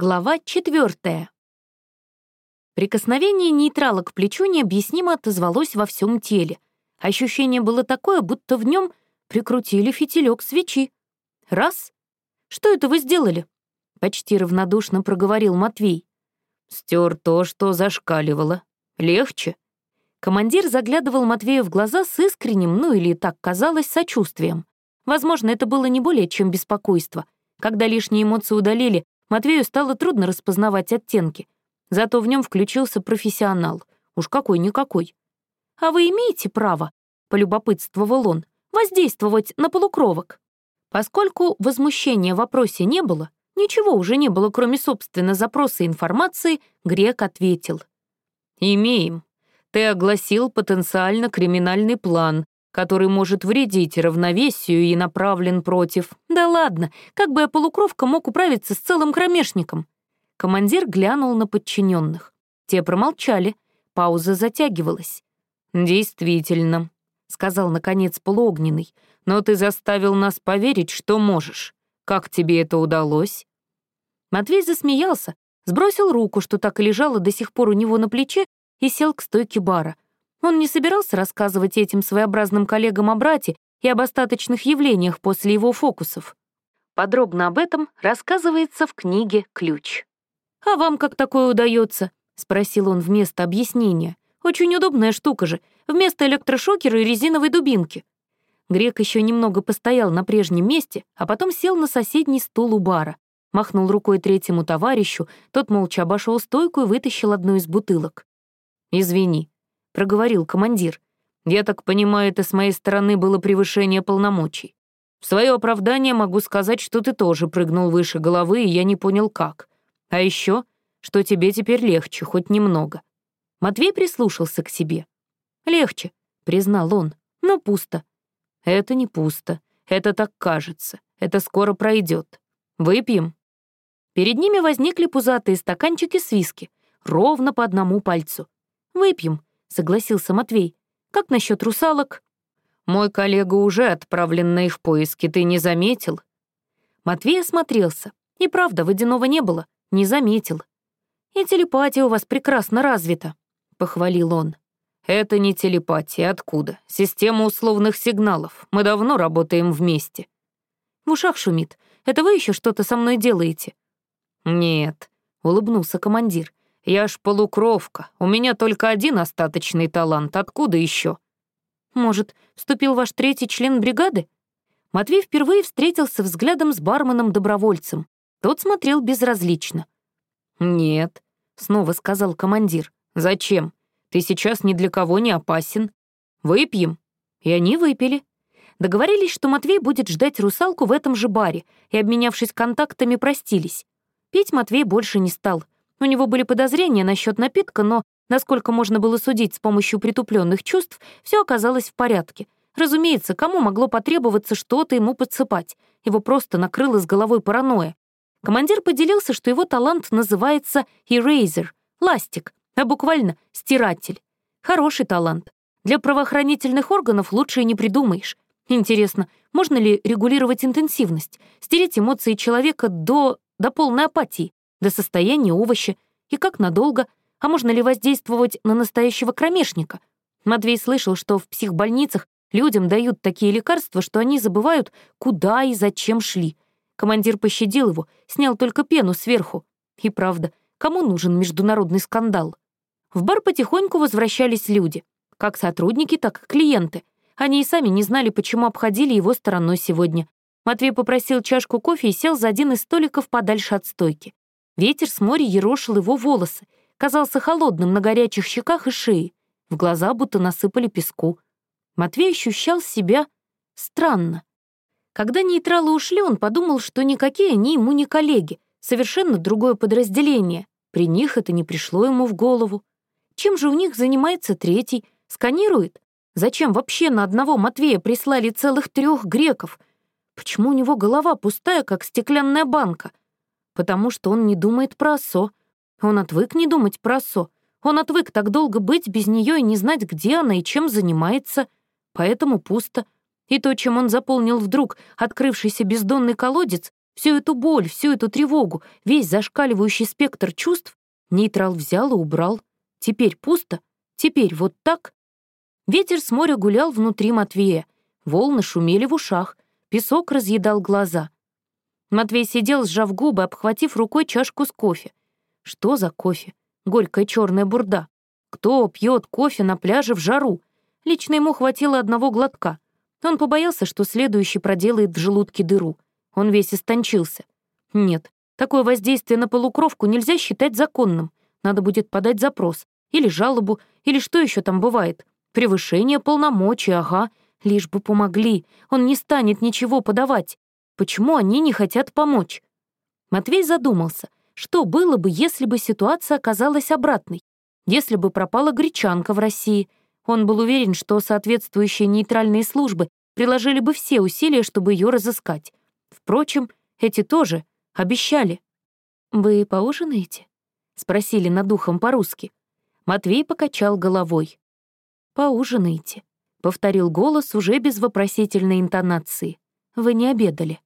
Глава четвертая. Прикосновение нейтрала к плечу необъяснимо отозвалось во всем теле. Ощущение было такое, будто в нем прикрутили фитилек свечи. Раз. Что это вы сделали? Почти равнодушно проговорил Матвей. Стер то, что зашкаливало. Легче. Командир заглядывал Матвею в глаза с искренним, ну или так казалось, сочувствием. Возможно, это было не более чем беспокойство. Когда лишние эмоции удалили, Матвею стало трудно распознавать оттенки. Зато в нем включился профессионал. Уж какой-никакой. «А вы имеете право?» — полюбопытствовал он. «Воздействовать на полукровок». Поскольку возмущения в вопросе не было, ничего уже не было, кроме, собственно, запроса информации, Грек ответил. «Имеем. Ты огласил потенциально криминальный план, который может вредить равновесию и направлен против. Да ладно, как бы я полукровка мог управиться с целым кромешником? Командир глянул на подчиненных. Те промолчали, пауза затягивалась. «Действительно», — сказал, наконец, полуогненный, «но ты заставил нас поверить, что можешь. Как тебе это удалось?» Матвей засмеялся, сбросил руку, что так и лежала до сих пор у него на плече, и сел к стойке бара — он не собирался рассказывать этим своеобразным коллегам о брате и об остаточных явлениях после его фокусов. Подробно об этом рассказывается в книге «Ключ». «А вам как такое удается?» — спросил он вместо объяснения. «Очень удобная штука же, вместо электрошокера и резиновой дубинки». Грек еще немного постоял на прежнем месте, а потом сел на соседний стул у бара. Махнул рукой третьему товарищу, тот молча обошел стойку и вытащил одну из бутылок. «Извини», — проговорил командир. «Я так понимаю, это с моей стороны было превышение полномочий. В свое оправдание могу сказать, что ты тоже прыгнул выше головы, и я не понял, как. А еще, что тебе теперь легче, хоть немного». Матвей прислушался к себе. «Легче», — признал он, — «но пусто». «Это не пусто. Это так кажется. Это скоро пройдет. Выпьем?» Перед ними возникли пузатые стаканчики с виски, ровно по одному пальцу. «Выпьем», — согласился Матвей. «Как насчет русалок?» «Мой коллега уже отправлен на их поиски, ты не заметил?» Матвей осмотрелся. И правда, водяного не было, не заметил. «И телепатия у вас прекрасно развита», — похвалил он. «Это не телепатия, откуда? Система условных сигналов. Мы давно работаем вместе». «В ушах шумит. Это вы еще что-то со мной делаете?» «Нет», — улыбнулся командир. Я ж полукровка, у меня только один остаточный талант, откуда еще? Может, вступил ваш третий член бригады? Матвей впервые встретился взглядом с барменом-добровольцем. Тот смотрел безразлично. «Нет», — снова сказал командир. «Зачем? Ты сейчас ни для кого не опасен. Выпьем». И они выпили. Договорились, что Матвей будет ждать русалку в этом же баре, и, обменявшись контактами, простились. Пить Матвей больше не стал — у него были подозрения насчет напитка, но, насколько можно было судить с помощью притупленных чувств, все оказалось в порядке. Разумеется, кому могло потребоваться что-то ему подсыпать? Его просто накрыло с головой паранойя. Командир поделился, что его талант называется «eraser» — ластик, а буквально «стиратель». Хороший талант. Для правоохранительных органов лучше и не придумаешь. Интересно, можно ли регулировать интенсивность, стереть эмоции человека до, до полной апатии? До состояния овоща, и как надолго, а можно ли воздействовать на настоящего кромешника? Матвей слышал, что в психбольницах людям дают такие лекарства, что они забывают, куда и зачем шли. Командир пощадил его, снял только пену сверху. И правда, кому нужен международный скандал? В бар потихоньку возвращались люди, как сотрудники, так и клиенты. Они и сами не знали, почему обходили его стороной сегодня. Матвей попросил чашку кофе и сел за один из столиков подальше от стойки. Ветер с моря ерошил его волосы, казался холодным на горячих щеках и шее. В глаза будто насыпали песку. Матвей ощущал себя странно. Когда нейтралы ушли, он подумал, что никакие они ему не коллеги, совершенно другое подразделение. При них это не пришло ему в голову. Чем же у них занимается третий? Сканирует? Зачем вообще на одного Матвея прислали целых трех греков? Почему у него голова пустая, как стеклянная банка? Потому что он не думает про Осо. Он отвык не думать про Осо. Он отвык так долго быть без нее и не знать, где она и чем занимается. Поэтому пусто. И то, чем он заполнил вдруг открывшийся бездонный колодец, Всю эту боль, всю эту тревогу, весь зашкаливающий спектр чувств нейтрал взял и убрал. Теперь пусто, теперь вот так. Ветер с моря гулял внутри Матвея, волны шумели в ушах, песок разъедал глаза. Матвей сидел, сжав губы, обхватив рукой чашку с кофе. Что за кофе? Горькая черная бурда. Кто пьет кофе на пляже в жару? Лично ему хватило одного глотка. Он побоялся, что следующий проделает в желудке дыру. Он весь истончился. Нет, такое воздействие на полукровку нельзя считать законным. Надо будет подать запрос. Или жалобу, или что еще там бывает. Превышение полномочий, ага. Лишь бы помогли. Он не станет ничего подавать. Почему они не хотят помочь? Матвей задумался, что было бы, если бы ситуация оказалась обратной? Если бы пропала гречанка в России, он был уверен, что соответствующие нейтральные службы приложили бы все усилия, чтобы ее разыскать. Впрочем, эти тоже обещали. «Вы поужинаете?» — спросили над ухом по-русски. Матвей покачал головой. «Поужинаете», — повторил голос уже без вопросительной интонации. «Вы не обедали».